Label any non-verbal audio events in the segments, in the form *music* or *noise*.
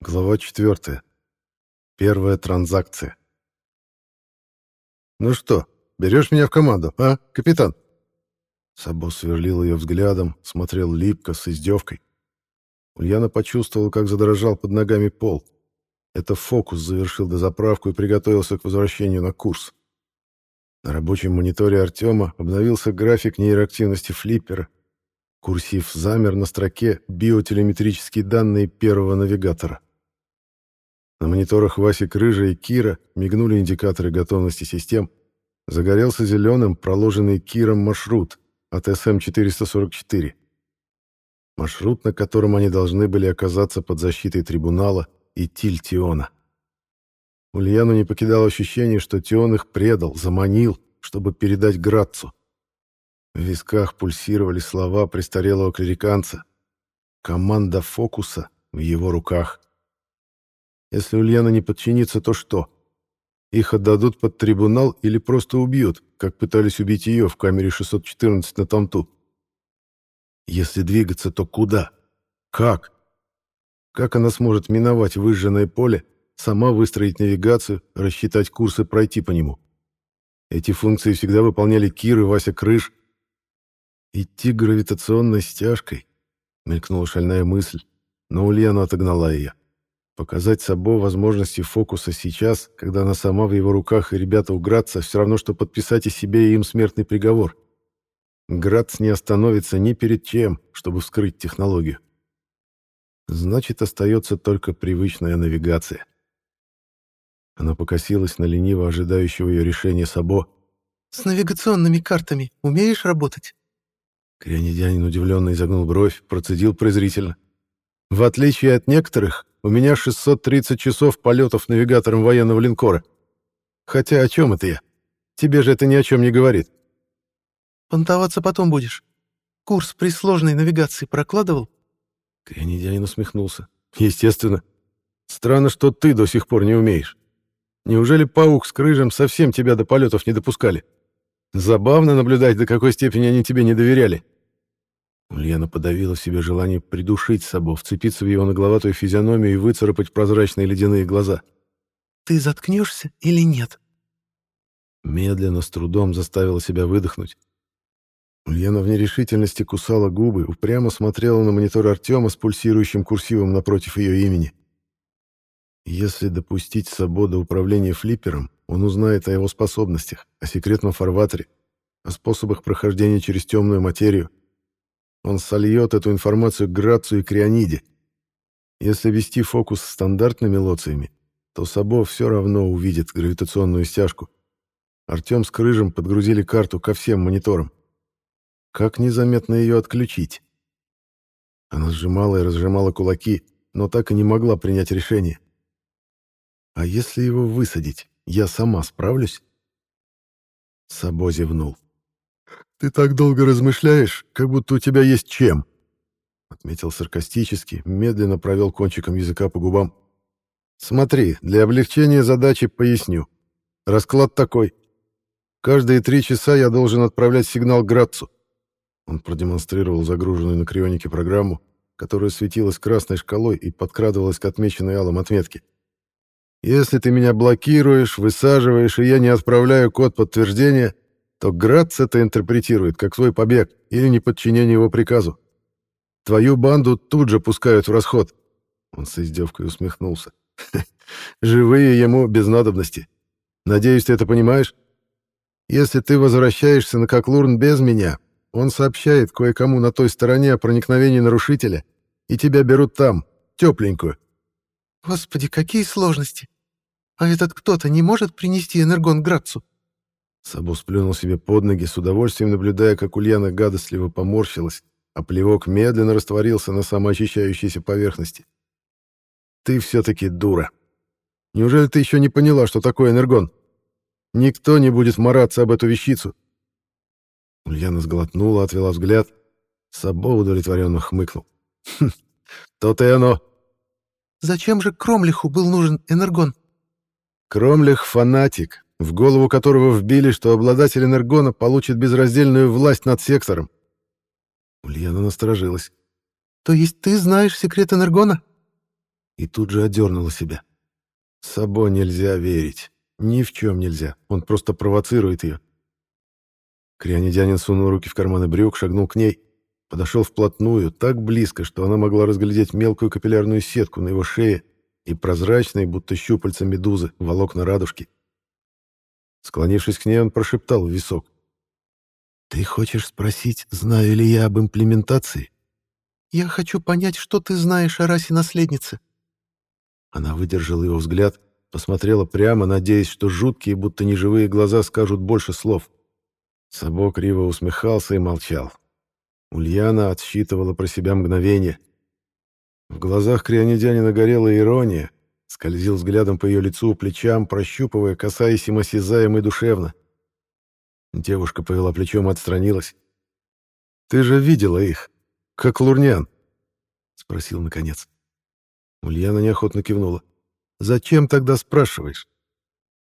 Глава 4. Первая транзакция. «Ну что, берешь меня в команду, а, капитан?» Сабо сверлил ее взглядом, смотрел липко, с издевкой. Ульяна почувствовала, как задрожал под ногами пол. Это фокус завершил дозаправку и приготовился к возвращению на курс. На рабочем мониторе Артема обновился график нейроактивности флиппера. Курсив замер на строке «Биотелеметрические данные первого навигатора». На мониторах Васи Крыжа и Кира мигнули индикаторы готовности систем. Загорелся зеленым проложенный Киром маршрут от СМ-444. Маршрут, на котором они должны были оказаться под защитой трибунала и Тильтиона. Ульяну не покидало ощущение, что Тион их предал, заманил, чтобы передать Грацу. В висках пульсировали слова престарелого клериканца. Команда фокуса в его руках. Если Ульяна не подчинится, то что? Их отдадут под трибунал или просто убьют, как пытались убить ее в камере 614 на Тамту? Если двигаться, то куда? Как? Как она сможет миновать выжженное поле, сама выстроить навигацию, рассчитать курс и пройти по нему? Эти функции всегда выполняли Кир и Вася Крыш. Идти гравитационной стяжкой, мелькнула шальная мысль, но Ульяна отогнала ее. Показать Сабо возможности фокуса сейчас, когда она сама в его руках и ребята у Градца, все равно, что подписать и себе и им смертный приговор. Градц не остановится ни перед чем, чтобы вскрыть технологию. Значит, остается только привычная навигация. Она покосилась на лениво ожидающего ее решения Сабо. «С навигационными картами умеешь работать?» Крянедянин удивленно изогнул бровь, процедил презрительно. «В отличие от некоторых, у меня 630 часов полетов навигатором военного линкора. Хотя о чем это я? Тебе же это ни о чем не говорит. Понтоваться потом будешь. Курс при сложной навигации прокладывал? Крянидянин усмехнулся. Естественно. Странно, что ты до сих пор не умеешь. Неужели паук с крыжем совсем тебя до полетов не допускали? Забавно наблюдать, до какой степени они тебе не доверяли. Ульяна подавила в себе желание придушить Сабо, вцепиться в его нагловатую физиономию и выцарапать прозрачные ледяные глаза. «Ты заткнешься или нет?» Медленно, с трудом заставила себя выдохнуть. Ульяна в нерешительности кусала губы, упрямо смотрела на монитор Артема с пульсирующим курсивом напротив ее имени. Если допустить Сабо до управления флиппером, он узнает о его способностях, о секретном фарватере, о способах прохождения через темную материю, он сольет эту информацию Грацу и Криониде. Если вести фокус стандартными лоциями, то Сабо все равно увидит гравитационную стяжку. Артем с Крыжем подгрузили карту ко всем мониторам. Как незаметно ее отключить? Она сжимала и разжимала кулаки, но так и не могла принять решение. А если его высадить, я сама справлюсь? Сабо зевнул. «Ты так долго размышляешь, как будто у тебя есть чем», — отметил саркастически, медленно провел кончиком языка по губам. «Смотри, для облегчения задачи поясню. Расклад такой. Каждые три часа я должен отправлять сигнал Градцу». Он продемонстрировал загруженную на крионике программу, которая светилась красной шкалой и подкрадывалась к отмеченной алым отметке. «Если ты меня блокируешь, высаживаешь, и я не отправляю код подтверждения, то Грац это интерпретирует как свой побег или неподчинение его приказу. Твою банду тут же пускают в расход. Он с издевкой усмехнулся. *laughs* Живые ему без надобности. Надеюсь, ты это понимаешь? Если ты возвращаешься на Коклурн без меня, он сообщает кое-кому на той стороне о проникновении нарушителя, и тебя берут там, тепленькую. Господи, какие сложности! А этот кто-то не может принести энергон Грацу? Сабу сплюнул себе под ноги, с удовольствием наблюдая, как Ульяна гадостливо поморщилась, а плевок медленно растворился на самоочищающейся поверхности. «Ты все-таки дура. Неужели ты еще не поняла, что такое энергон? Никто не будет мараться об эту вещицу». Ульяна сглотнула, отвела взгляд. Сабо удовлетворенно хмыкнул. «Хм, то-то и оно». «Зачем же Кромлиху был нужен энергон?» «Кромлих — фанатик, в голову которого вбили, что обладатель энергона получит безраздельную власть над сектором. Ульяна насторожилась. «То есть ты знаешь секрет энергона?» И тут же одернула себя. Сабо нельзя верить. Ни в чем нельзя. Он просто провоцирует ее. Крионидянин сунул руки в карманы брюк, шагнул к ней, подошел вплотную, так близко, что она могла разглядеть мелкую капиллярную сетку на его шее и прозрачные, будто щупальца медузы, волокна радужки. Склонившись к ней, он прошептал в висок. «Ты хочешь спросить, знаю ли я об имплементации?» «Я хочу понять, что ты знаешь о расе наследницы». Она выдержала его взгляд, посмотрела прямо, надеясь, что жуткие, будто неживые глаза скажут больше слов. Сабо криво усмехался и молчал. Ульяна отсчитывала про себя мгновение. В глазах крионидянина горела ирония, скользил взглядом по ее лицу, плечам, прощупывая, касаясь им осязаемо и душевно. Девушка повела плечом и отстранилась. «Ты же видела их, как лурнян?» — спросил наконец. Ульяна неохотно кивнула. «Зачем тогда спрашиваешь?»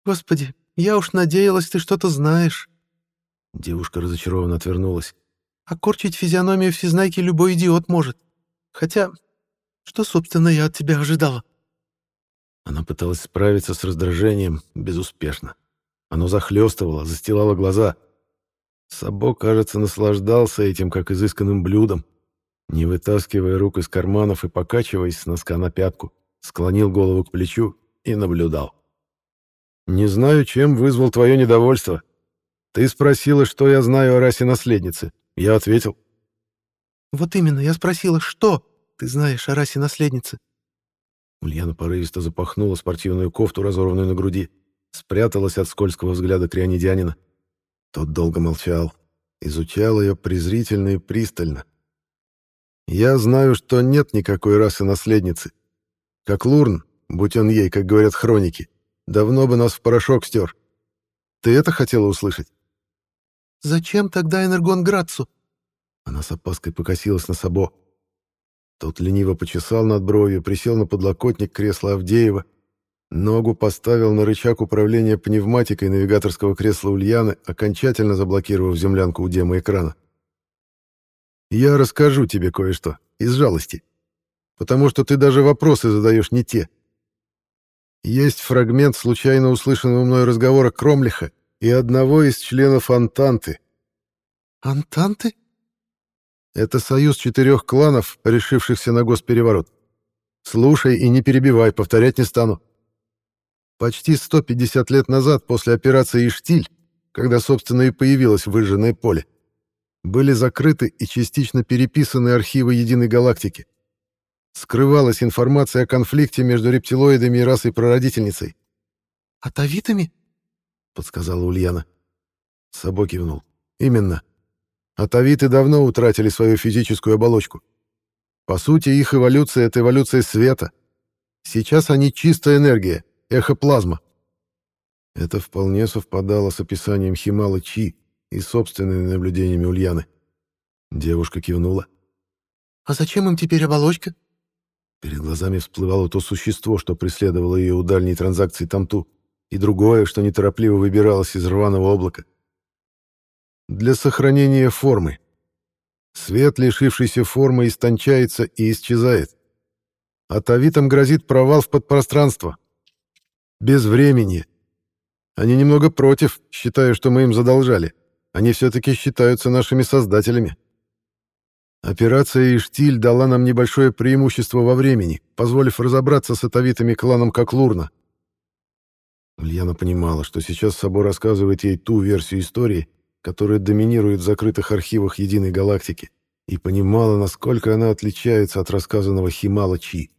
«Господи, я уж надеялась, ты что-то знаешь». Девушка разочарованно отвернулась. «Окорчить физиономию всезнайки любой идиот может. Хотя, что, собственно, я от тебя ожидала?» Она пыталась справиться с раздражением безуспешно. Оно захлестывало, застилало глаза. Сабо, кажется, наслаждался этим, как изысканным блюдом. Не вытаскивая рук из карманов и покачиваясь с носка на пятку, склонил голову к плечу и наблюдал. «Не знаю, чем вызвал твое недовольство. Ты спросила, что я знаю о расе наследницы. Я ответил». «Вот именно, я спросила, что ты знаешь о расе наследницы?» Ульяна порывисто запахнула спортивную кофту, разорванную на груди, спряталась от скользкого взгляда крионидянина. Тот долго молчал, изучал ее презрительно и пристально. «Я знаю, что нет никакой расы наследницы. Как Лурн, будь он ей, как говорят хроники, давно бы нас в порошок стер. Ты это хотела услышать?» «Зачем тогда Энергон Грацу?» Она с опаской покосилась на Сабо. Тот лениво почесал над бровью, присел на подлокотник кресла Авдеева Ногу поставил на рычаг управления пневматикой навигаторского кресла Ульяны, окончательно заблокировав землянку у демо экрана. «Я расскажу тебе кое-что, из жалости, потому что ты даже вопросы задаешь не те. Есть фрагмент случайно услышанного мной разговора Кромлиха и одного из членов Антанты». «Антанты?» Это союз четырех кланов, решившихся на госпереворот. Слушай и не перебивай, повторять не стану. Почти 150 лет назад, после операции «Иштиль», когда, собственно, и появилось выжженное поле, были закрыты и частично переписаны архивы Единой Галактики. Скрывалась информация о конфликте между рептилоидами и расой-прародительницей. «Атовитами?» — подсказала Ульяна. Сабо кивнул. «Именно. Атовиты давно утратили свою физическую оболочку. По сути, их эволюция — это эволюция света. Сейчас они чистая энергия, эхоплазма. Это вполне совпадало с описанием Химала Чи и собственными наблюдениями Ульяны. Девушка кивнула. «А зачем им теперь оболочка?» Перед глазами всплывало то существо, что преследовало ее у дальней транзакции Тамту, и другое, что неторопливо выбиралось из рваного облака. Для сохранения формы. Свет, лишившийся формы, истончается и исчезает. А тавитам грозит провал в подпространство, без времени. Они немного против, считая, что мы им задолжали. Они все-таки считаются нашими создателями. Операция «Иштиль» дала нам небольшое преимущество во времени, позволив разобраться с атовитами кланом как Лурна. Ульяна понимала, что сейчас Собор рассказывает ей ту версию истории, которая доминирует в закрытых архивах Единой Галактики, и понимала, насколько она отличается от рассказанного Химала Чи.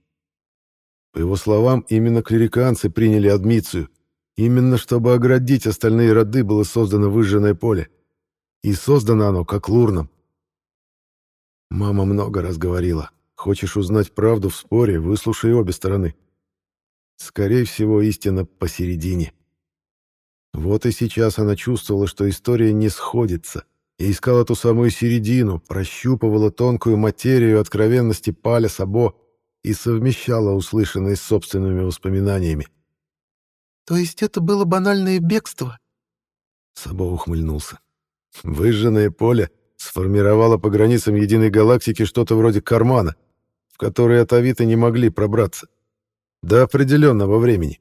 По его словам, именно клириканцы приняли адмицию. Именно чтобы оградить остальные роды было создано выжженное поле. И создано оно как лурном. Мама много раз говорила. Хочешь узнать правду в споре, выслушай обе стороны. Скорее всего, истина посередине. Вот и сейчас она чувствовала, что история не сходится, и искала ту самую середину, прощупывала тонкую материю откровенности Паля Сабо, и совмещала услышанное с собственными воспоминаниями. «То есть это было банальное бегство?» Сабо ухмыльнулся. «Выжженное поле сформировало по границам единой галактики что-то вроде кармана, в который атовиты не могли пробраться. До определенного времени.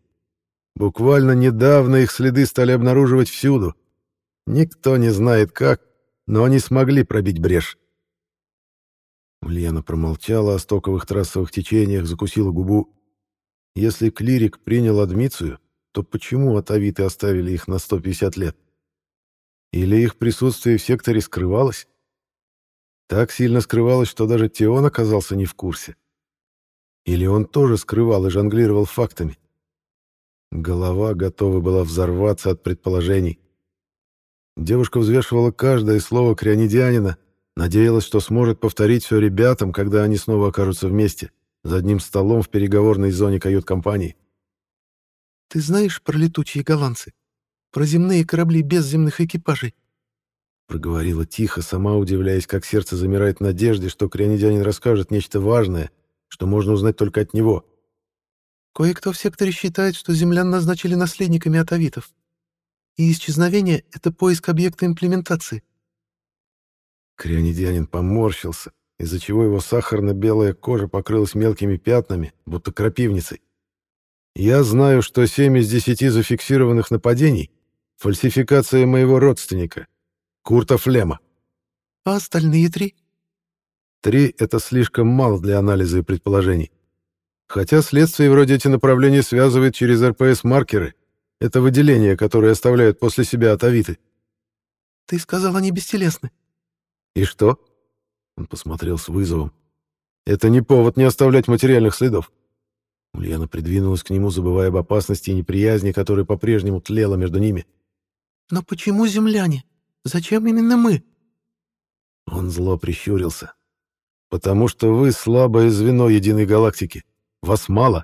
Буквально недавно их следы стали обнаруживать всюду. Никто не знает как, но они смогли пробить брешь. Ульяна промолчала о стоковых трассовых течениях, закусила губу. Если клирик принял адмицию, то почему атавиты оставили их на 150 лет? Или их присутствие в секторе скрывалось? Так сильно скрывалось, что даже Теон оказался не в курсе. Или он тоже скрывал и жонглировал фактами? Голова готова была взорваться от предположений. Девушка взвешивала каждое слово крионидианина, надеялась, что сможет повторить все ребятам, когда они снова окажутся вместе, за одним столом в переговорной зоне кают-компании. «Ты знаешь про летучие голландцы? Про земные корабли без земных экипажей?» Проговорила тихо, сама удивляясь, как сердце замирает в надежде, что крионидянин расскажет нечто важное, что можно узнать только от него. «Кое-кто в секторе считает, что землян назначили наследниками атавитов. И исчезновение — это поиск объекта имплементации». Крионидянин поморщился, из-за чего его сахарно-белая кожа покрылась мелкими пятнами, будто крапивницей. «Я знаю, что семь из десяти зафиксированных нападений — фальсификация моего родственника, Курта Флема. А остальные три? Три — это слишком мало для анализа и предположений. Хотя следствие вроде эти направления связывает через РПС-маркеры. Это выделения, которые оставляют после себя атовиты. Ты сказал, они бестелесны. И что? Он посмотрел с вызовом. Это не повод не оставлять материальных следов. Ульяна придвинулась к нему, забывая об опасности и неприязни, которая по-прежнему тлела между ними. «Но почему земляне? Зачем именно мы?» Он зло прищурился. «Потому что вы слабое звено единой галактики. Вас мало.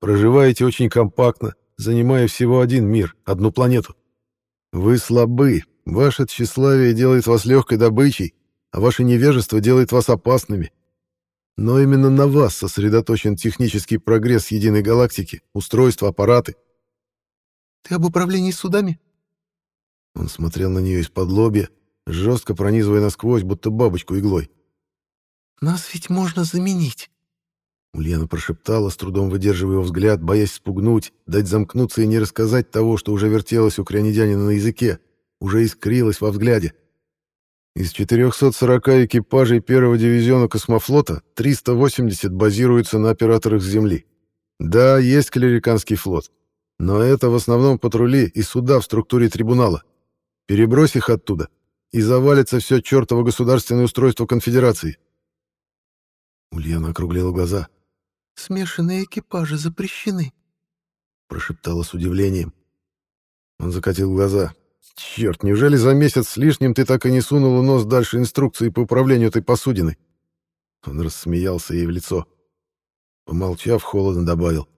Проживаете очень компактно, занимая всего один мир, одну планету. Вы слабы. Ваше тщеславие делает вас легкой добычей, а ваше невежество делает вас опасными. Но именно на вас сосредоточен технический прогресс единой галактики, устройства, аппараты. Ты об управлении судами? Он смотрел на нее из-под лобья, жестко пронизывая насквозь, будто бабочку иглой. «Нас ведь можно заменить!» Ульяна прошептала, с трудом выдерживая его взгляд, боясь спугнуть, дать замкнуться и не рассказать того, что уже вертелось у крянедянина на языке, уже искрилось во взгляде. Из 440 экипажей первого дивизиона космофлота 380 базируются на операторах с Земли. Да, есть клериканский флот, но это в основном патрули и суда в структуре трибунала. Перебрось их оттуда, и завалится все чертово государственное устройство конфедерации. Ульяна округлила глаза. «Смешанные экипажи запрещены», — прошептала с удивлением. Он закатил глаза. «Черт, неужели за месяц с лишним ты так и не сунула нос дальше инструкции по управлению этой посудиной?» Он рассмеялся ей в лицо. Помолчав, холодно добавил.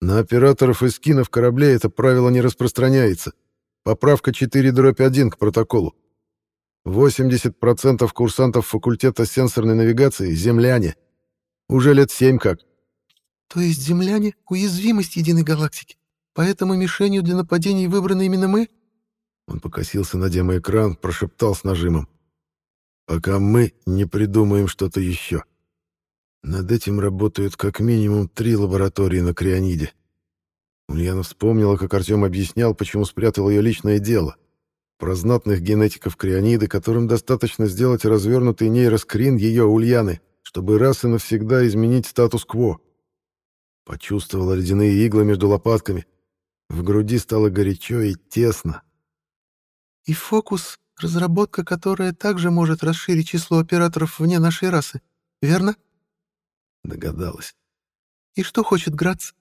«На операторов и скинов кораблей это правило не распространяется. Поправка 4 дробь 1 к протоколу. 80% курсантов факультета сенсорной навигации — земляне. Уже лет семь как. То есть земляне — уязвимость единой галактики? Поэтому мишенью для нападений выбраны именно мы? Он покосился на демоэкран, прошептал с нажимом. Пока мы не придумаем что-то еще. Над этим работают как минимум три лаборатории на Криониде. Ульяна вспомнила, как Артем объяснял, почему спрятал ее личное дело. Про знатных генетиков криониды, которым достаточно сделать развернутый нейроскрин ее Ульяны, чтобы раз и навсегда изменить статус-кво. Почувствовала ледяные иглы между лопатками. В груди стало горячо и тесно. «И фокус — разработка, которая также может расширить число операторов вне нашей расы, верно?» Догадалась. «И что хочет Грац?»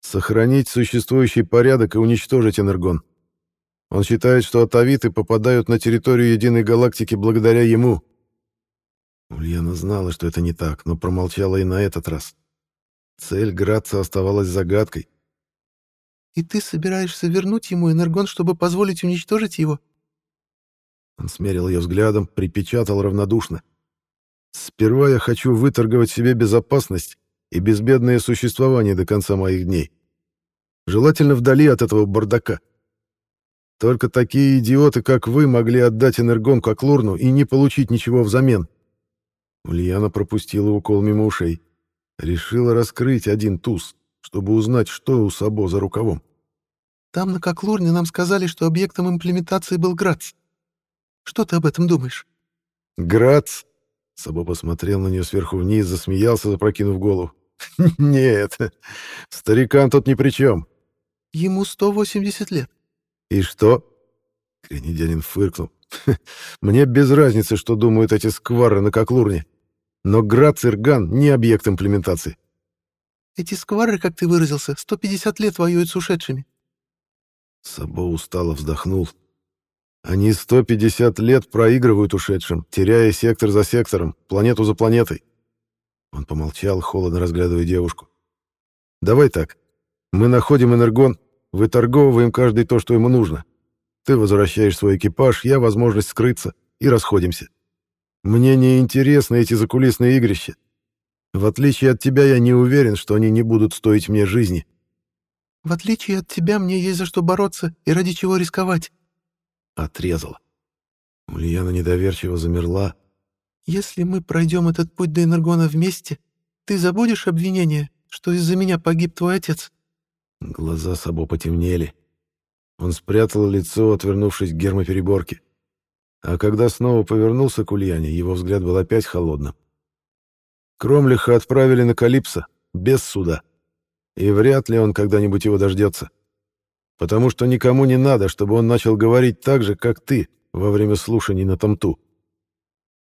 Сохранить существующий порядок и уничтожить Энергон. Он считает, что атавиты попадают на территорию единой галактики благодаря ему. Ульяна знала, что это не так, но промолчала и на этот раз. Цель Граца оставалась загадкой. «И ты собираешься вернуть ему Энергон, чтобы позволить уничтожить его?» Он смерил ее взглядом, припечатал равнодушно. «Сперва я хочу выторговать себе безопасность и безбедное существование до конца моих дней. Желательно вдали от этого бардака. Только такие идиоты, как вы, могли отдать энергонку Аклурну и не получить ничего взамен. Ульяна пропустила укол мимо ушей. Решила раскрыть один туз, чтобы узнать, что у Сабо за рукавом. Там, на Коклурне, нам сказали, что объектом имплементации был Грац. Что ты об этом думаешь? Грац? Сабо посмотрел на нее сверху вниз, засмеялся, запрокинув голову. *laughs* Нет, старикан тут ни при чем. Ему 180 лет. И что? Кренедянин фыркнул. *laughs* Мне без разницы, что думают эти сквары на Коклурне. Но Грац Ирган не объект имплементации. Эти сквары, как ты выразился, 150 лет воюют с ушедшими. Сабо устало вздохнул. Они 150 лет проигрывают ушедшим, теряя сектор за сектором, планету за планетой. Он помолчал, холодно разглядывая девушку. «Давай так. Мы находим энергон, выторговываем каждый то, что ему нужно. Ты возвращаешь свой экипаж, я возможность скрыться, и расходимся. Мне не интересны эти закулисные игрища. В отличие от тебя, я не уверен, что они не будут стоить мне жизни. В отличие от тебя, мне есть за что бороться и ради чего рисковать. Отрезала. Ульяна недоверчиво замерла. Если мы пройдем этот путь до Энергона вместе, ты забудешь обвинение, что из-за меня погиб твой отец? Глаза Сабо потемнели. Он спрятал лицо, отвернувшись к гермопереборке. А когда снова повернулся к Ульяне, его взгляд был опять холодным. Кромлиха отправили на Калипсо, без суда. И вряд ли он когда-нибудь его дождется. Потому что никому не надо, чтобы он начал говорить так же, как ты, во время слушаний на Тамту.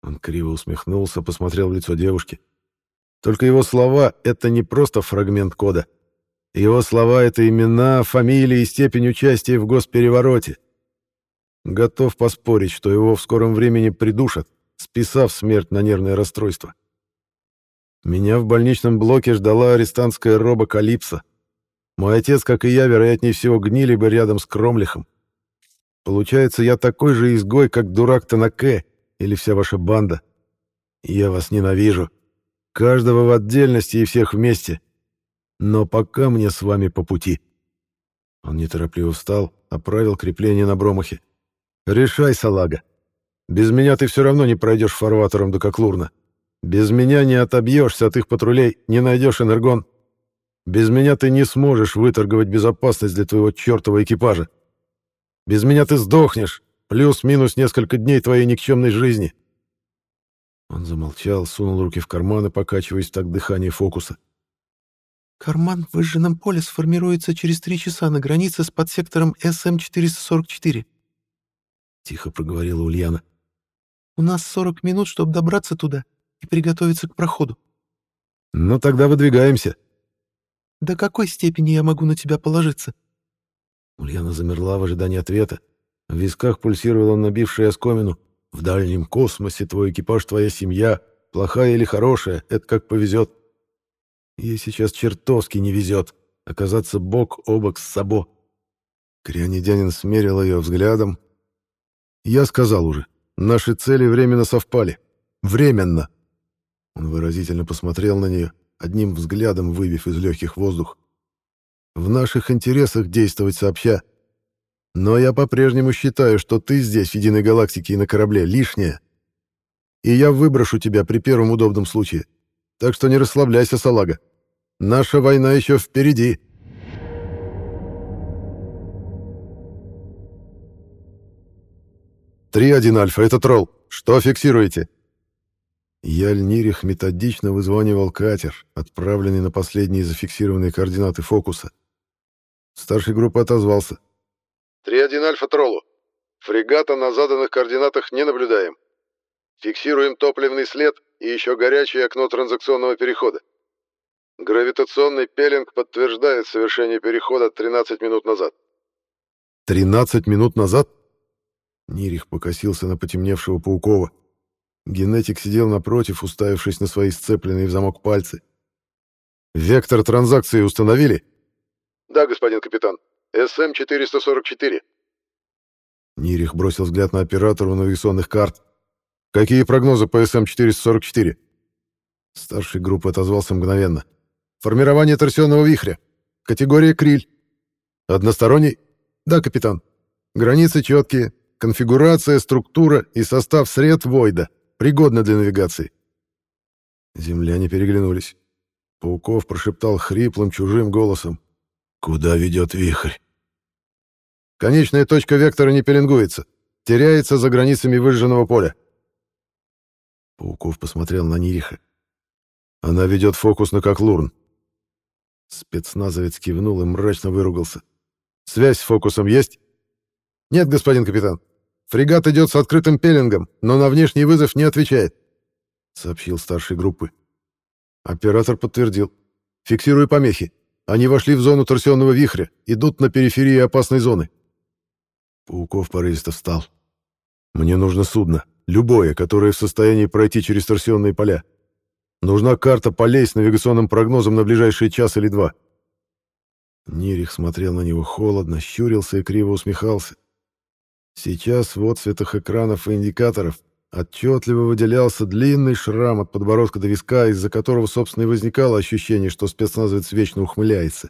Он криво усмехнулся, посмотрел в лицо девушки. Только его слова — это не просто фрагмент кода. Его слова — это имена, фамилии и степень участия в госперевороте. Готов поспорить, что его в скором времени придушат, списав смерть на нервное расстройство. Меня в больничном блоке ждала арестантская роба Калипса. Мой отец, как и я, вероятнее всего, гнили бы рядом с Кромлихом. Получается, я такой же изгой, как дурак Танаке или вся ваша банда. Я вас ненавижу. Каждого в отдельности и всех вместе. Но пока мне с вами по пути. Он неторопливо встал, оправил крепление на бромахе. Решай, салага. Без меня ты все равно не пройдешь фарватером до Коклурна. Без меня не отобьешься от их патрулей, не найдешь энергон. Без меня ты не сможешь выторговать безопасность для твоего чертова экипажа. Без меня ты сдохнешь, плюс-минус несколько дней твоей никчемной жизни. Он замолчал, сунул руки в карманы, покачиваясь так дыхание фокуса. «Карман в выжженном поле сформируется через три часа на границе с подсектором СМ-444», — тихо проговорила Ульяна. «У нас 40 минут, чтобы добраться туда и приготовиться к проходу». «Ну, тогда выдвигаемся». «До какой степени я могу на тебя положиться?» Ульяна замерла в ожидании ответа. В висках пульсировала набившая оскомину. «В дальнем космосе твой экипаж, твоя семья, плохая или хорошая, это как повезет. Ей сейчас чертовски не везет оказаться бок о бок с Сабо». Крионидянин смерил ее взглядом. «Я сказал уже, наши цели временно совпали. Временно!» Он выразительно посмотрел на нее, одним взглядом выбив из легких воздух. «В наших интересах действовать сообща. Но я по-прежнему считаю, что ты здесь, в Единой Галактике и на корабле, лишняя. И я выброшу тебя при первом удобном случае. Так что не расслабляйся, салага. Наша война еще впереди». «Три один Альфа, это тролл. Что фиксируете?» Яльнирих методично вызванивал катер, отправленный на последние зафиксированные координаты фокуса. Старший группы отозвался. «Три-один Альфа Троллу. Фрегата на заданных координатах не наблюдаем. Фиксируем топливный след и еще горячее окно транзакционного перехода. Гравитационный пелинг подтверждает совершение перехода 13 минут назад». «13 минут назад?» Нирих покосился на потемневшего Паукова. Генетик сидел напротив, уставившись на свои сцепленные в замок пальцы. «Вектор транзакции установили?» «Да, господин капитан. СМ-444». Нирих бросил взгляд на оператора навигационных карт. «Какие прогнозы по СМ-444?» Старший группы отозвался мгновенно. «Формирование торсионного вихря. Категория Криль. Односторонний?» «Да, капитан. Границы четкие. Конфигурация, структура и состав сред Войда. Пригодна для навигации. Земляне переглянулись. Пауков прошептал хриплым чужим голосом. «Куда ведет вихрь?» «Конечная точка вектора не пеленгуется. Теряется за границами выжженного поля». Пауков посмотрел на Нириха. «Она ведет фокус на Коклурн». Спецназовец кивнул и мрачно выругался. «Связь с фокусом есть?» «Нет, господин капитан. Фрегат идет с открытым пеленгом, но на внешний вызов не отвечает», — сообщил старший группы. Оператор подтвердил. «Фиксирую помехи. Они вошли в зону торсионного вихря, идут на периферии опасной зоны». Пауков порывисто встал. «Мне нужно судно, любое, которое в состоянии пройти через торсионные поля. Нужна карта полей с навигационным прогнозом на ближайший час или два». Нирих смотрел на него холодно, щурился и криво усмехался. Сейчас в отсветах экранов и индикаторов отчетливо выделялся длинный шрам от подбородка до виска, из-за которого, собственно, и возникало ощущение, что спецназовец вечно ухмыляется.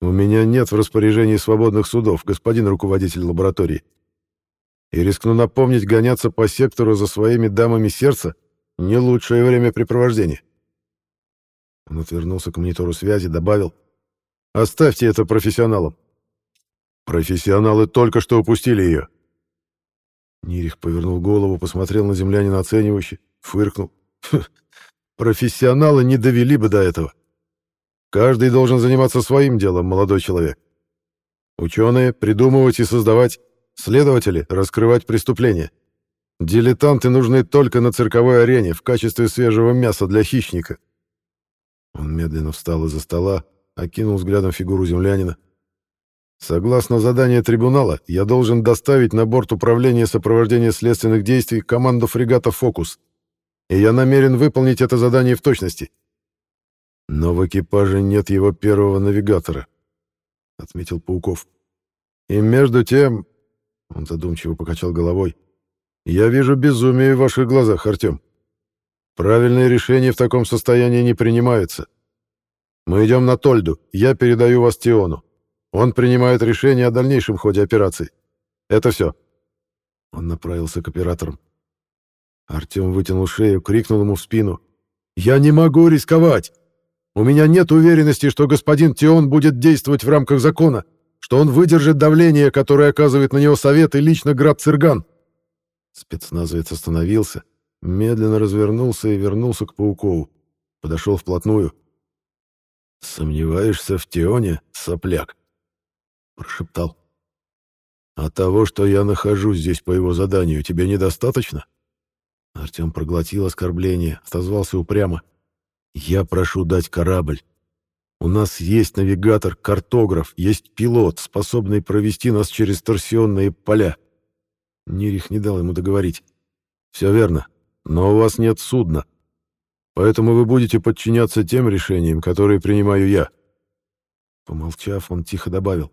«У меня нет в распоряжении свободных судов, господин руководитель лаборатории. И рискну напомнить, гоняться по сектору за своими дамами сердца — не лучшее времяпрепровождение». Он отвернулся к монитору связи, добавил, «Оставьте это профессионалам. Профессионалы только что упустили ее. Нирих повернул голову, посмотрел на землянина оценивающе, фыркнул. Профессионалы не довели бы до этого. Каждый должен заниматься своим делом, молодой человек. Ученые — придумывать и создавать, следователи — раскрывать преступления. Дилетанты нужны только на цирковой арене в качестве свежего мяса для хищника. Он медленно встал из-за стола, окинул взглядом фигуру землянина. Согласно заданию трибунала, я должен доставить на борт управления сопровождения следственных действий команду фрегата «Фокус». И я намерен выполнить это задание в точности. Но в экипаже нет его первого навигатора, — отметил Пауков. И между тем, — он задумчиво покачал головой, — я вижу безумие в ваших глазах, Артем. Правильные решения в таком состоянии не принимаются. Мы идем на Тольду, я передаю вас Тиону. Он принимает решение о дальнейшем ходе операции. Это все. Он направился к операторам. Артем вытянул шею, крикнул ему в спину. «Я не могу рисковать! У меня нет уверенности, что господин Тион будет действовать в рамках закона, что он выдержит давление, которое оказывает на него совет и лично град Цирган». Спецназовец остановился, медленно развернулся и вернулся к Паукову. Подошел вплотную. «Сомневаешься в Тионе, сопляк?» Прошептал. «А того, что я нахожусь здесь по его заданию, тебе недостаточно?» Артем проглотил оскорбление, отозвался упрямо. «Я прошу дать корабль. У нас есть навигатор, картограф, есть пилот, способный провести нас через торсионные поля». Нирих не дал ему договорить. «Все верно, но у вас нет судна. Поэтому вы будете подчиняться тем решениям, которые принимаю я». Помолчав, он тихо добавил.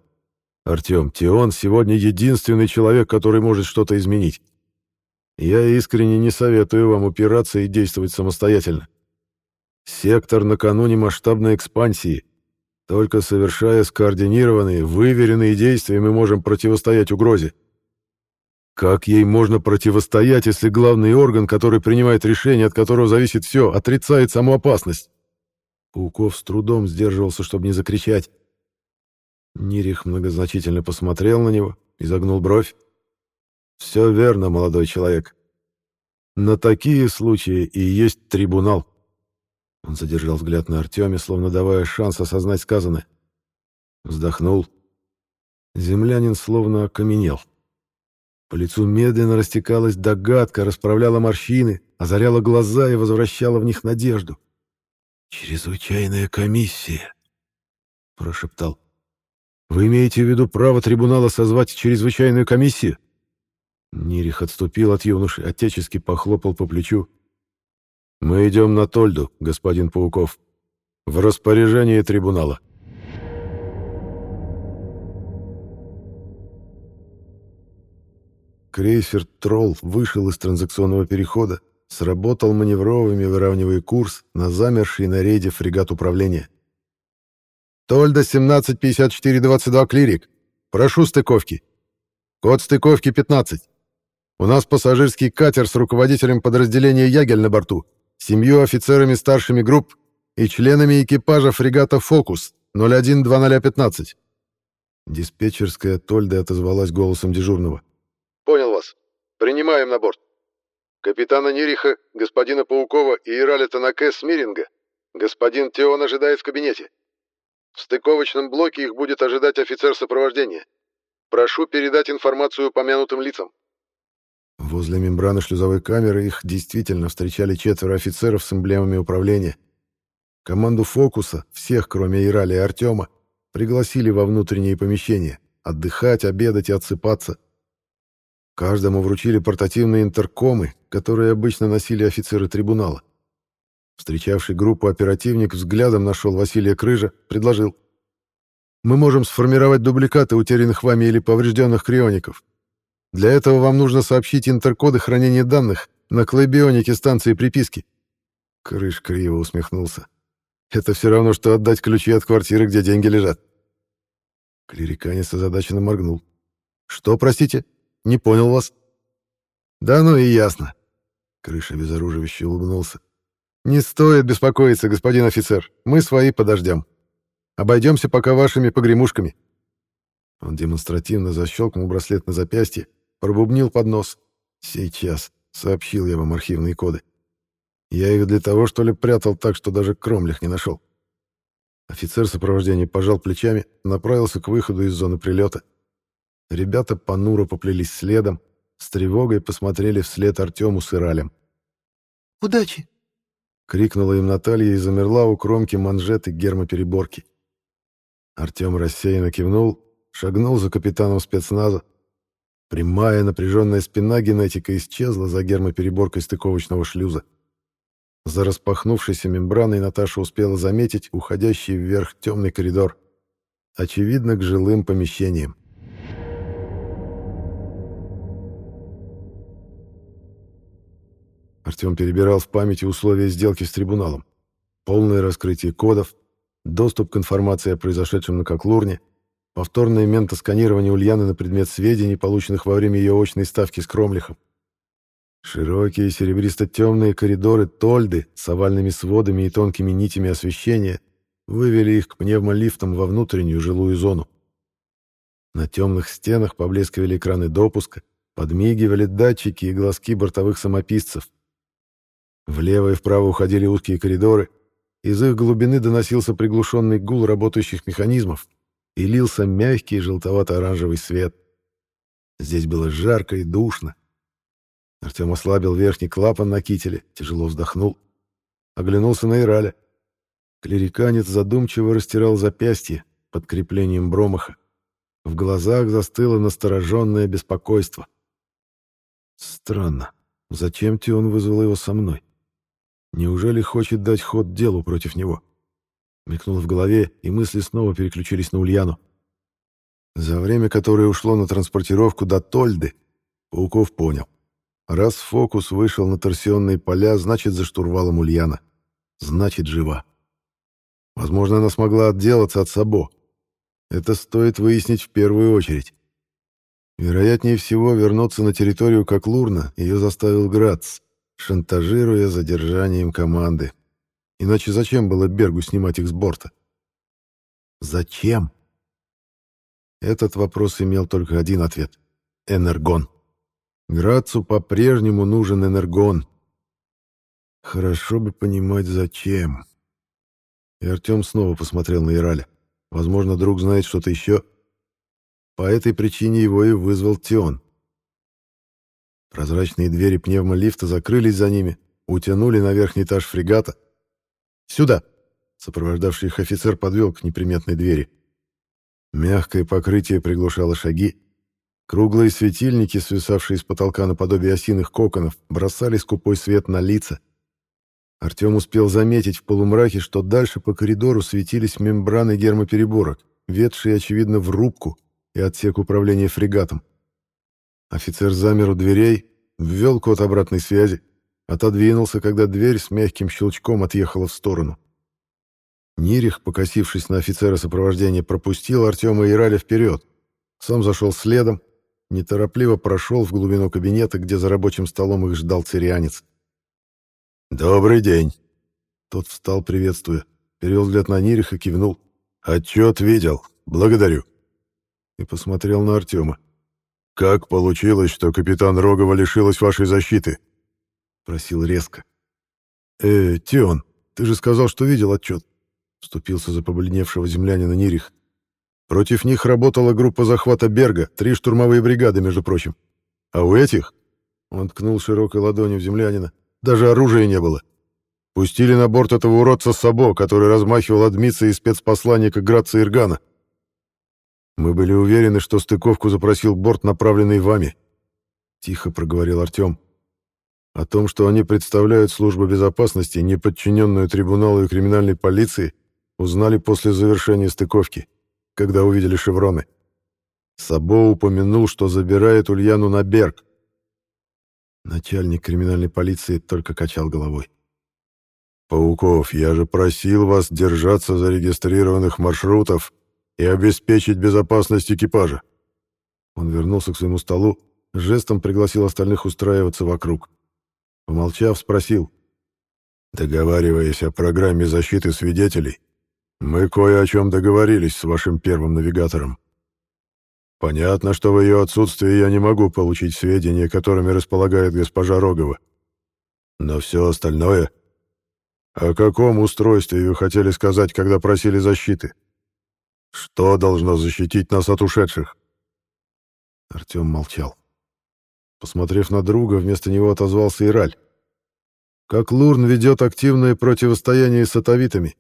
Артем, Тион сегодня единственный человек, который может что-то изменить. Я искренне не советую вам упираться и действовать самостоятельно. Сектор накануне масштабной экспансии. Только совершая скоординированные, выверенные действия, мы можем противостоять угрозе. Как ей можно противостоять, если главный орган, который принимает решение, от которого зависит все, отрицает саму опасность? Пауков с трудом сдерживался, чтобы не закричать. Нирих многозначительно посмотрел на него, и загнул бровь. «Все верно, молодой человек. На такие случаи и есть трибунал». Он задержал взгляд на Артеме, словно давая шанс осознать сказанное. Вздохнул. Землянин словно окаменел. По лицу медленно растекалась догадка, расправляла морщины, озаряла глаза и возвращала в них надежду. «Чрезвычайная комиссия», — прошептал. Вы имеете в виду право трибунала созвать чрезвычайную комиссию? Нирих отступил от юноши, отечески похлопал по плечу. Мы идем на Тольду, господин Пауков. В распоряжении трибунала. Крейсер «Тролл» вышел из транзакционного перехода, сработал маневровыми, выравнивая курс на замерший на рейде фрегат управления. Тольда 175422 Клирик. Прошу стыковки. Код стыковки 15. У нас пассажирский катер с руководителем подразделения Ягель на борту, семью офицерами старшими групп и членами экипажа фрегата «Фокус» 012015. Диспетчерская Тольда отозвалась голосом дежурного. «Понял вас. Принимаем на борт. Капитана Нириха, господина Паукова и Ираля Танаке Смиринга господин Теон ожидает в кабинете. В стыковочном блоке их будет ожидать офицер сопровождения. Прошу передать информацию упомянутым лицам». Возле мембраны шлюзовой камеры их действительно встречали четверо офицеров с эмблемами управления. Команду «Фокуса», всех, кроме Ирали и Артема, пригласили во внутренние помещения, отдыхать, обедать и отсыпаться. Каждому вручили портативные интеркомы, которые обычно носили офицеры трибунала. Встречавший группу оперативник взглядом нашел Василия Крыжа, предложил. «Мы можем сформировать дубликаты утерянных вами или поврежденных криоников. Для этого вам нужно сообщить интеркоды хранения данных на клейбионике станции приписки». Крыж криво усмехнулся. Это все равно, что отдать ключи от квартиры, где деньги лежат. Клириканец озадаченно моргнул. Что, простите? Не понял вас. Да ну и ясно. Крыша безоруживающе улыбнулся. Не стоит беспокоиться, господин офицер. Мы свои подождем. Обойдемся пока вашими погремушками. Он демонстративно защелкнул браслет на запястье, пробубнил под нос. Сейчас. Сообщил я вам архивные коды. Я их для того, что ли, прятал так, что даже кромлях не нашел. Офицер сопровождения пожал плечами, направился к выходу из зоны прилета. Ребята понуро поплелись следом, с тревогой посмотрели вслед Артему с Иралем. «Удачи!» — крикнула им Наталья и замерла у кромки манжеты гермопереборки. Артем рассеянно кивнул, шагнул за капитаном спецназа. Прямая напряженная спина генетика исчезла за гермопереборкой стыковочного шлюза. За распахнувшейся мембраной Наташа успела заметить уходящий вверх темный коридор. Очевидно, к жилым помещениям. Артем перебирал в памяти условия сделки с трибуналом. Полное раскрытие кодов, доступ к информации о произошедшем на Коклурне, повторное ментосканирование Ульяны на предмет сведений, полученных во время ее очной ставки с Кромлихом. Широкие серебристо-темные коридоры Тольды с овальными сводами и тонкими нитями освещения вывели их к пневмолифтам во внутреннюю жилую зону. На темных стенах поблескивали экраны допуска, подмигивали датчики и глазки бортовых самописцев. Влево и вправо уходили узкие коридоры, из их глубины доносился приглушенный гул работающих механизмов и лился мягкий желтовато-оранжевый свет. Здесь было жарко и душно. Артем ослабил верхний клапан на кителе, тяжело вздохнул. Оглянулся на Ираля. Клериканец задумчиво растирал запястье под креплением бромаха. В глазах застыло настороженное беспокойство. Странно. Зачем Тион вызвал его со мной? Неужели хочет дать ход делу против него? Мелькнуло в голове, и мысли снова переключились на Ульяну. За время, которое ушло на транспортировку до Тольды, Пауков понял. Раз фокус вышел на торсионные поля, значит, за штурвалом Ульяна. Значит, жива. Возможно, она смогла отделаться от Сабо. Это стоит выяснить в первую очередь. Вероятнее всего, вернуться на территорию Коклурна ее заставил Грац, шантажируя задержанием команды. Иначе зачем было Бергу снимать их с борта? Зачем? Этот вопрос имел только один ответ — Энергон. Грацу по-прежнему нужен энергон. Хорошо бы понимать, зачем. И Артем снова посмотрел на Ираля. Возможно, друг знает что-то еще. По этой причине его и вызвал Тион. Прозрачные двери пневмолифта закрылись за ними, утянули на верхний этаж фрегата. «Сюда!» — сопровождавший их офицер подвел к неприметной двери. Мягкое покрытие приглушало шаги, Круглые светильники, свисавшие с потолка наподобие осиных коконов, бросали скупой свет на лица. Артем успел заметить в полумраке, что дальше по коридору светились мембраны гермопереборок, ведшие, очевидно, в рубку и отсек управления фрегатом. Офицер замер у дверей, ввел код обратной связи, отодвинулся, когда дверь с мягким щелчком отъехала в сторону. Нирих, покосившись на офицера сопровождения, пропустил Артема и Ираля вперед. Сам зашел следом, неторопливо прошел в глубину кабинета, где за рабочим столом их ждал цирианец. «Добрый день!» Тот встал, приветствуя, перевел взгляд на Нириха, кивнул. «Отчет видел. Благодарю». И посмотрел на Артема. «Как получилось, что капитан Рогова лишилась вашей защиты?» Просил резко. «Э, Тион, ты же сказал, что видел отчет», — вступился за побледневшего землянина Нирих. «Против них работала группа захвата Берга, три штурмовые бригады, между прочим. А у этих...» — он ткнул широкой ладонью в землянина. «Даже оружия не было. Пустили на борт этого уродца Сабо, который размахивал адмицией спецпосланника Граца Иргана. Мы были уверены, что стыковку запросил борт, направленный вами. Тихо проговорил Артем. О том, что они представляют службу безопасности, не подчиненную трибуналу и криминальной полиции, узнали после завершения стыковки, когда увидели шевроны. Сабо упомянул, что забирает Ульяну на Берг. Начальник криминальной полиции только качал головой. «Пауков, я же просил вас держаться зарегистрированных маршрутов и обеспечить безопасность экипажа». Он вернулся к своему столу, жестом пригласил остальных устраиваться вокруг. Помолчав, спросил. «Договариваясь о программе защиты свидетелей, мы кое о чем договорились с вашим первым навигатором. Понятно, что в ее отсутствии я не могу получить сведения, которыми располагает госпожа Рогова. Но все остальное... О каком устройстве вы хотели сказать, когда просили защиты? Что должно защитить нас от ушедших? Артем молчал. Посмотрев на друга, вместо него отозвался Ираль. Как Лурн ведет активное противостояние с атовитами.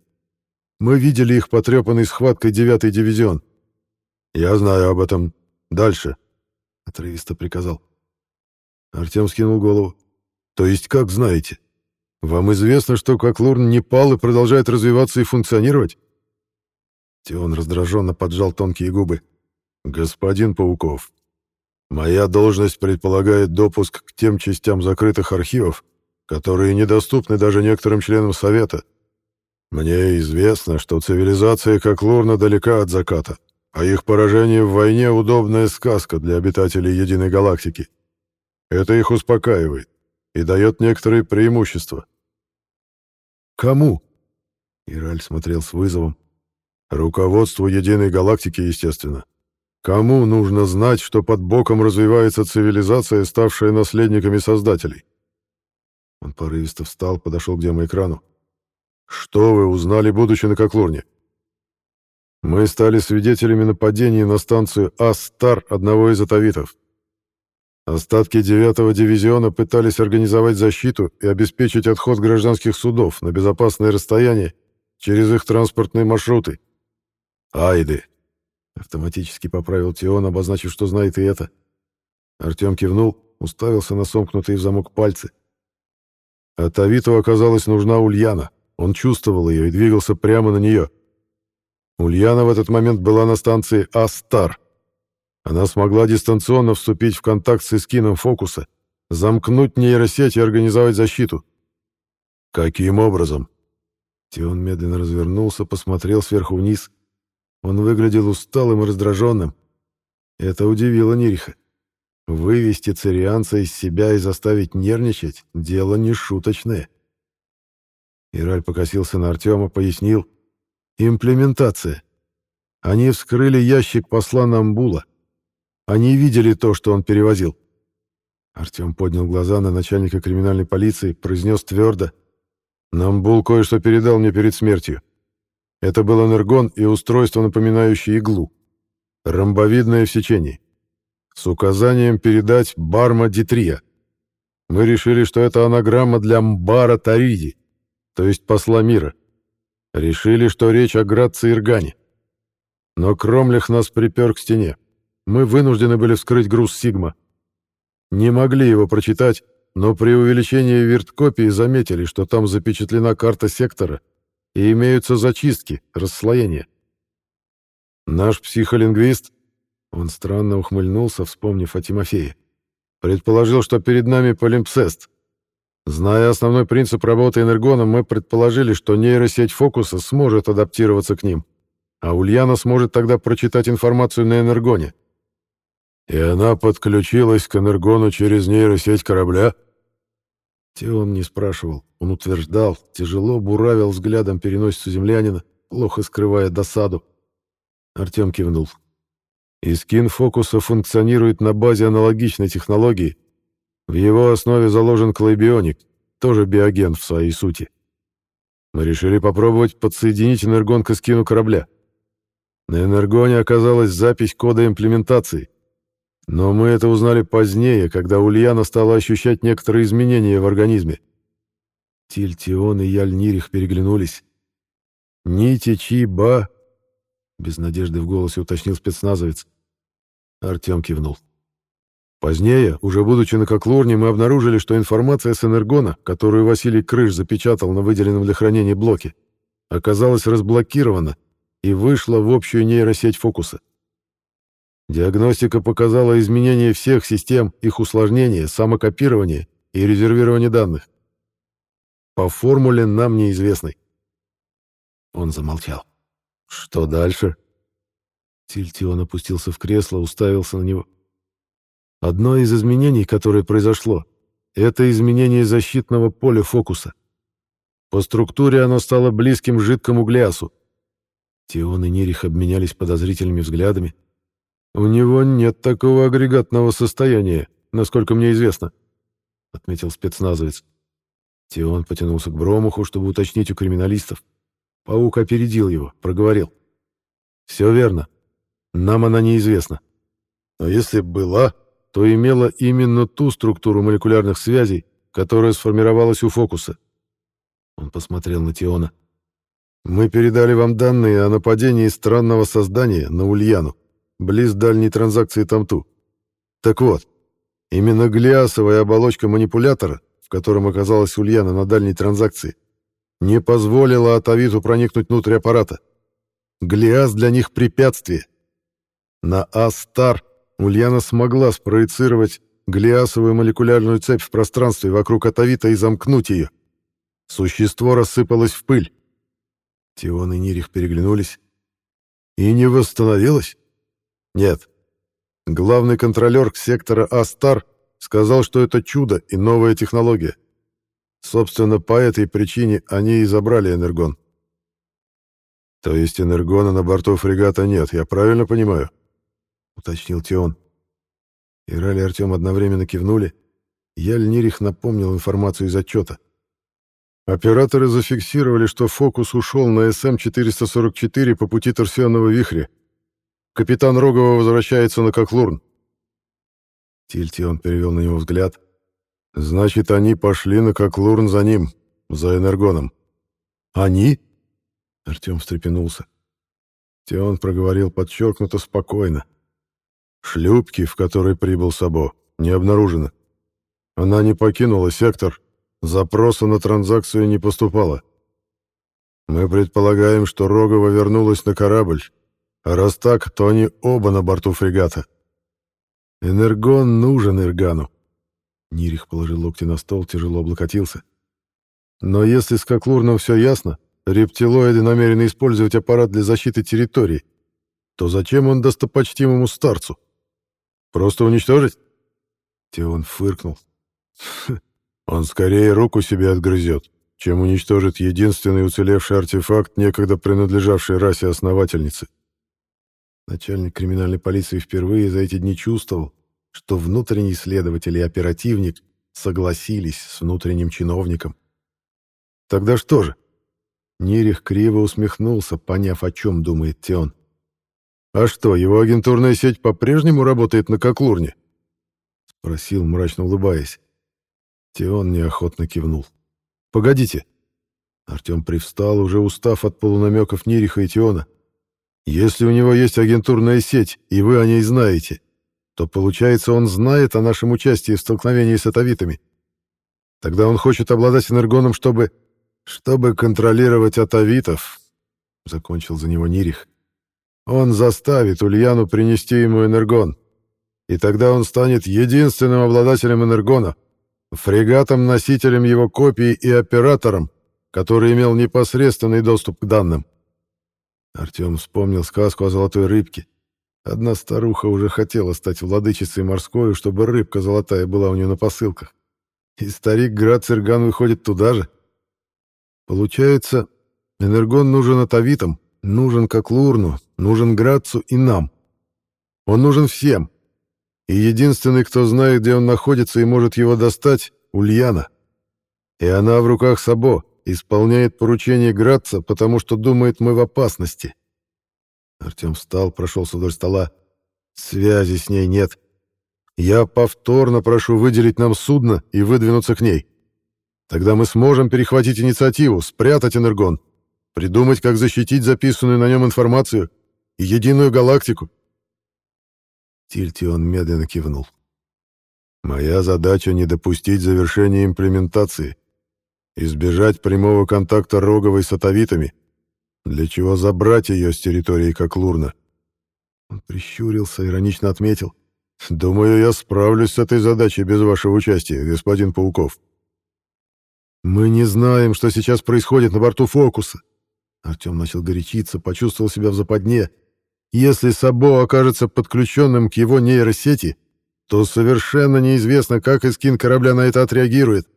Мы видели их потрепанной схваткой девятый дивизион. Я знаю об этом. Дальше. Отрывисто приказал. Артем скинул голову. То есть как знаете? Вам известно, что Коклурн не пал и продолжает развиваться и функционировать? Теон раздраженно поджал тонкие губы. Господин Пауков, моя должность предполагает допуск к тем частям закрытых архивов, которые недоступны даже некоторым членам Совета. Мне известно, что цивилизация Коклурна далека от заката, а их поражение в войне — удобная сказка для обитателей Единой Галактики. Это их успокаивает и дает некоторые преимущества. «Кому?» Ираль смотрел с вызовом. «Руководству Единой Галактики, естественно. Кому нужно знать, что под боком развивается цивилизация, ставшая наследниками Создателей?» Он порывисто встал, подошел к демоэкрану. «Что вы узнали, будучи на Коклурне?» «Мы стали свидетелями нападения на станцию Астар одного из атовитов. Остатки 9-го дивизиона пытались организовать защиту и обеспечить отход гражданских судов на безопасное расстояние через их транспортные маршруты. «Айды!» — автоматически поправил Тион, обозначив, что знает и это. Артем кивнул, уставился на сомкнутые в замок пальцы. А Тавиту оказалась нужна Ульяна. Он чувствовал ее и двигался прямо на нее. Ульяна в этот момент была на станции Астар, она смогла дистанционно вступить в контакт с эскином фокуса, замкнуть нейросеть и организовать защиту. Каким образом? Тион медленно развернулся, посмотрел сверху вниз. Он выглядел усталым и раздраженным. Это удивило Нириха. Вывести цирианца из себя и заставить нервничать — дело не шуточное. Ираль покосился на Артема, пояснил. Имплементация. Они вскрыли ящик посла Намбула, они видели то, что он перевозил. Артем поднял глаза на начальника криминальной полиции, произнес твердо. «Намбул кое-что передал мне перед смертью. Это был энергон и устройство, напоминающее иглу. Ромбовидное в сечении. С указанием передать Барма Дитрия. Мы решили, что это анаграмма для Мбара Тариди, то есть посла мира. Решили, что речь о Градце Иргане. Но Кромлях нас припер к стене мы вынуждены были вскрыть груз «Сигма». Не могли его прочитать, но при увеличении вирткопии заметили, что там запечатлена карта сектора и имеются зачистки, расслоения. Наш психолингвист, он странно ухмыльнулся, вспомнив о Тимофее, предположил, что перед нами полимпсест. Зная основной принцип работы энергона, мы предположили, что нейросеть фокуса сможет адаптироваться к ним, а Ульяна сможет тогда прочитать информацию на энергоне. И она подключилась к энергону через нейросеть корабля? Теон не спрашивал, он утверждал, тяжело буравил взглядом переносицу землянина, плохо скрывая досаду. Артем кивнул. Искин фокуса функционирует на базе аналогичной технологии. В его основе заложен клейбионик, тоже биоген в своей сути. Мы решили попробовать подсоединить энергон к эскину корабля. На энергоне оказалась запись кода имплементации. Но мы это узнали позднее, когда Ульяна стала ощущать некоторые изменения в организме. Тильтион и Яльнирих переглянулись. «Нити Чи-Ба?» — без надежды в голосе уточнил спецназовец. Артем кивнул. Позднее, уже будучи на Коклурне, мы обнаружили, что информация с Энергона, которую Василий Крыш запечатал на выделенном для хранения блоке, оказалась разблокирована и вышла в общую нейросеть фокуса. Диагностика показала изменение всех систем, их усложнение, самокопирование и резервирование данных. По формуле нам неизвестной. Он замолчал. Что дальше? Тильтион опустился в кресло, уставился на него. Одно из изменений, которое произошло, это изменение защитного поля фокуса. По структуре оно стало близким жидкому глясу. Тион и Нерих обменялись подозрительными взглядами. «У него нет такого агрегатного состояния, насколько мне известно», — отметил спецназовец. Тион потянулся к Бромуху, чтобы уточнить у криминалистов. Паук опередил его, проговорил. «Все верно. Нам она неизвестна. Но если была, то имела именно ту структуру молекулярных связей, которая сформировалась у фокуса. Он посмотрел на Тиона. «Мы передали вам данные о нападении странного создания на Ульяну, близ дальней транзакции Тамту. Так вот, именно глиасовая оболочка манипулятора, в котором оказалась Ульяна на дальней транзакции, не позволила Атавиту проникнуть внутрь аппарата. Глиас для них препятствие. На Астар Ульяна смогла спроецировать глиасовую молекулярную цепь в пространстве вокруг Атавита и замкнуть ее. Существо рассыпалось в пыль. Тион и Нирих переглянулись. И не восстановилось? Нет. Главный контролер сектора Астар сказал, что это чудо и новая технология. Собственно, по этой причине они и забрали Энергон. То есть Энергона на борту фрегата нет, я правильно понимаю? — уточнил Тион. Ираль и Артем одновременно кивнули. Я Льнирих напомнил информацию из отчета. Операторы зафиксировали, что фокус ушел на СМ-444 по пути торсионного вихря. Капитан Рогова возвращается на Коклурн. Тильтион перевел на него взгляд. «Значит, они пошли на Коклурн за ним, за Энергоном». «Они?» Артем встрепенулся. Тион проговорил подчеркнуто спокойно. Шлюпки, в которой прибыл Сабо, не обнаружено. Она не покинула сектор, запроса на транзакцию не поступало. Мы предполагаем, что Рогова вернулась на корабль, а раз так, то они оба на борту фрегата. Энергон нужен Иргану. Нирих положил локти на стол, тяжело облокотился. Но если с Коклурном все ясно, рептилоиды намерены использовать аппарат для защиты территории, то зачем он достопочтимому старцу? Просто уничтожить?» Теон фыркнул. *laughs* «Он скорее руку себе отгрызет, чем уничтожит единственный уцелевший артефакт, некогда принадлежавший расе основательницы». Начальник криминальной полиции впервые за эти дни чувствовал, что внутренний следователь и оперативник согласились с внутренним чиновником. Тогда что же? Нерих криво усмехнулся, поняв, о чем думает Теон. «А что, его агентурная сеть по-прежнему работает на Коклурне?» — спросил, мрачно улыбаясь. Теон неохотно кивнул. «Погодите». Артем привстал, уже устав от полунамеков Нириха и Теона. «Если у него есть агентурная сеть, и вы о ней знаете, то, получается, он знает о нашем участии в столкновении с атовитами. Тогда он хочет обладать энергоном, чтобы... чтобы контролировать атовитов», — закончил за него Нирих. Он заставит Ульяну принести ему энергон. И тогда он станет единственным обладателем энергона, фрегатом-носителем его копии и оператором, который имел непосредственный доступ к данным. Артем вспомнил сказку о золотой рыбке. Одна старуха уже хотела стать владычицей морской, чтобы рыбка золотая была у нее на посылках. И старик Град Церган выходит туда же. Получается, энергон нужен атовитам, нужен как Лурну, нужен Градцу и нам. Он нужен всем. И единственный, кто знает, где он находится и может его достать, — Ульяна. И она в руках Сабо, исполняет поручение Градца, потому что думает, мы в опасности. Артем встал, прошелся вдоль стола. Связи с ней нет. Я повторно прошу выделить нам судно и выдвинуться к ней. Тогда мы сможем перехватить инициативу, спрятать энергон, придумать, как защитить записанную на нем информацию и единую галактику. Тильтион медленно кивнул. Моя задача не допустить завершения имплементации, избежать прямого контакта Роговой с атовитами, для чего забрать ее с территории Коклурна. Он прищурился, иронично отметил. «Думаю, я справлюсь с этой задачей без вашего участия, господин Пауков». «Мы не знаем, что сейчас происходит на борту «Фокуса». Артем начал горячиться, почувствовал себя в западне. Если Сабо окажется подключенным к его нейросети, то совершенно неизвестно, как Искин корабля на это отреагирует.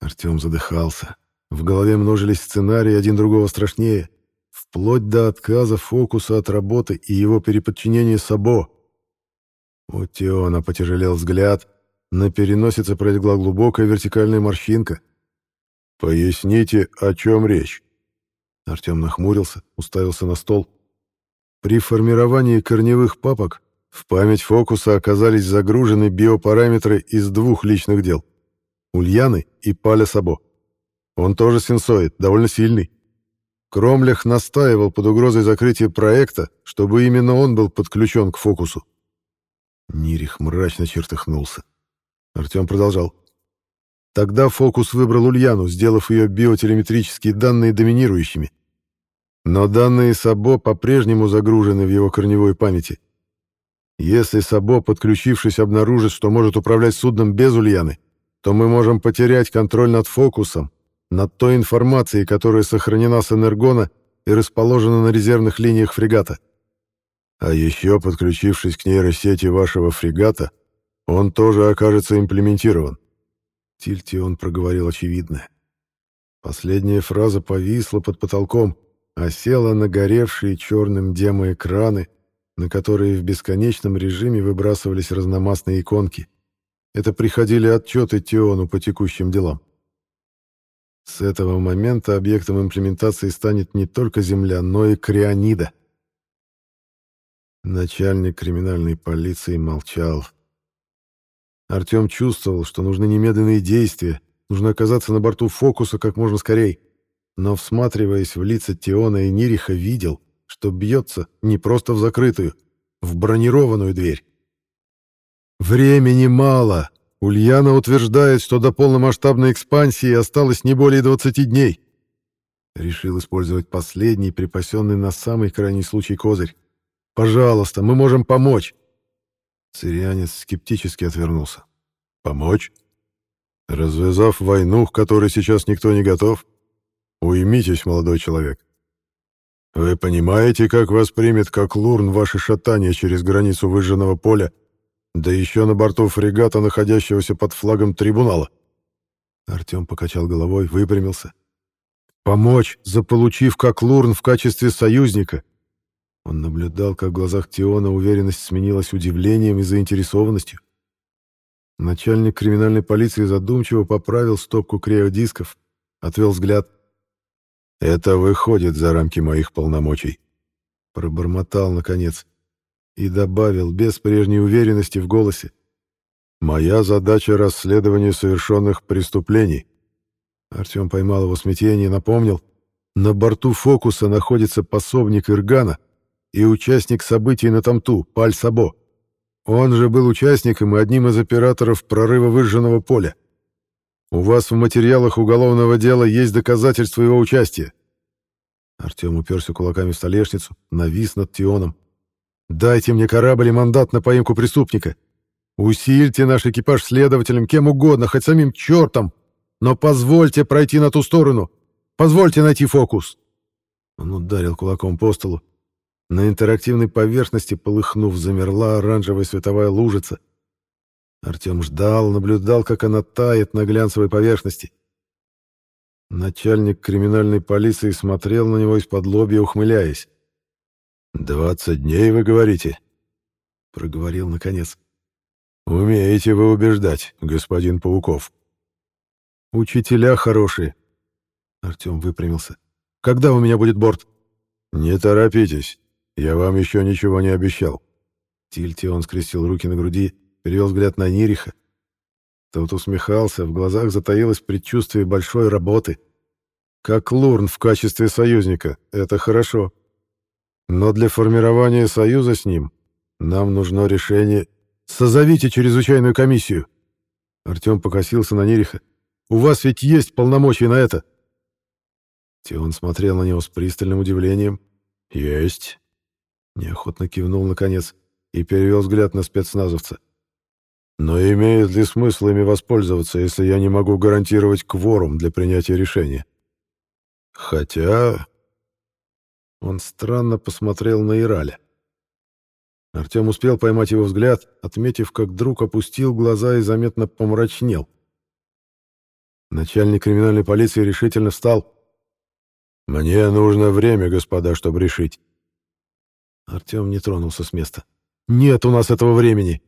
Артем задыхался. В голове множились сценарии, один другого страшнее. Вплоть до отказа фокуса от работы и его переподчинения Сабо. У Теона потяжелел взгляд. На переносице пролегла глубокая вертикальная морщинка. «Поясните, о чем речь?» Артем нахмурился, уставился на стол. При формировании корневых папок в память фокуса оказались загружены биопараметры из двух личных дел — Ульяны и Паля Сабо. Он тоже сенсоид, довольно сильный. Кромлях настаивал под угрозой закрытия проекта, чтобы именно он был подключен к фокусу. Нирих мрачно чертыхнулся. Артем продолжал. Тогда фокус выбрал Ульяну, сделав ее биотелеметрические данные доминирующими. Но данные Сабо по-прежнему загружены в его корневой памяти. Если Сабо, подключившись, обнаружит, что может управлять судном без Ульяны, то мы можем потерять контроль над фокусом, над той информацией, которая сохранена с Энергона и расположена на резервных линиях фрегата. А еще, подключившись к нейросети вашего фрегата, он тоже окажется имплементирован. Тильтион проговорил очевидное. Последняя фраза повисла под потолком, а села на горевшие черным демоэкраны, на которые в бесконечном режиме выбрасывались разномастные иконки. Это приходили отчеты Теону по текущим делам. С этого момента объектом имплементации станет не только Земля, но и Крионида. Начальник криминальной полиции молчал. Артем чувствовал, что нужны немедленные действия, нужно оказаться на борту фокуса как можно скорее. Но, всматриваясь в лица Теона и Нириха, видел, что бьется не просто в закрытую, в бронированную дверь. Времени мало. Ульяна утверждает, что до полномасштабной экспансии осталось не более 20 дней. Решил использовать последний, припасенный на самый крайний случай козырь. Пожалуйста, мы можем помочь. Сирианец скептически отвернулся. Помочь? Развязав войну, к которой сейчас никто не готов? Уймитесь, молодой человек. Вы понимаете, как воспримет как Лурн ваше шатание через границу выжженного поля, да еще на борту фрегата, находящегося под флагом трибунала? Артем покачал головой, выпрямился. Помочь, заполучив как Лурн в качестве союзника — он наблюдал, как в глазах Теона уверенность сменилась удивлением и заинтересованностью. Начальник криминальной полиции задумчиво поправил стопку криодисков, отвел взгляд. «Это выходит за рамки моих полномочий», — пробормотал, наконец, и добавил без прежней уверенности в голосе. «Моя задача — расследование совершенных преступлений». Артем поймал его смятение и напомнил. «На борту «Фокуса» находится пособник Иргана, и участник событий на Тамту, Паль Сабо. Он же был участником и одним из операторов прорыва выжженного поля. У вас в материалах уголовного дела есть доказательства его участия. Артем уперся кулаками в столешницу, навис над Тионом. «Дайте мне корабль и мандат на поимку преступника. Усильте наш экипаж следователем, кем угодно, хоть самим чертом, но позвольте пройти на ту сторону. Позвольте найти фокус». Он ударил кулаком по столу. На интерактивной поверхности, полыхнув, замерла оранжевая световая лужица. Артем ждал, наблюдал, как она тает на глянцевой поверхности. Начальник криминальной полиции смотрел на него из-под лобья, ухмыляясь. «Двадцать дней, вы говорите?» — проговорил наконец. «Умеете вы убеждать, господин Пауков». «Учителя хорошие». Артем выпрямился. «Когда у меня будет борт?» «Не торопитесь. Я вам еще ничего не обещал». Тильтион скрестил руки на груди, перевел взгляд на Нириха. Тот усмехался, в глазах затаилось предчувствие большой работы. Как Лурн в качестве союзника, это хорошо. Но для формирования союза с ним нам нужно решение... Созовите чрезвычайную комиссию. Артем покосился на Нериха. У вас ведь есть полномочия на это. Теон смотрел на него с пристальным удивлением. Есть. Неохотно кивнул наконец и перевел взгляд на спецназовца. Но имеет ли смысл ими воспользоваться, если я не могу гарантировать кворум для принятия решения? Хотя... Он странно посмотрел на Ираля. Артем успел поймать его взгляд, отметив, как друг опустил глаза и заметно помрачнел. Начальник криминальной полиции решительно встал. «Мне нужно время, господа, чтобы решить». Артем не тронулся с места. «Нет у нас этого времени!»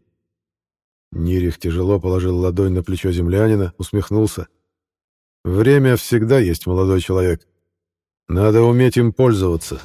Нирих тяжело положил ладонь на плечо землянина, усмехнулся. «Время всегда есть, молодой человек. Надо уметь им пользоваться».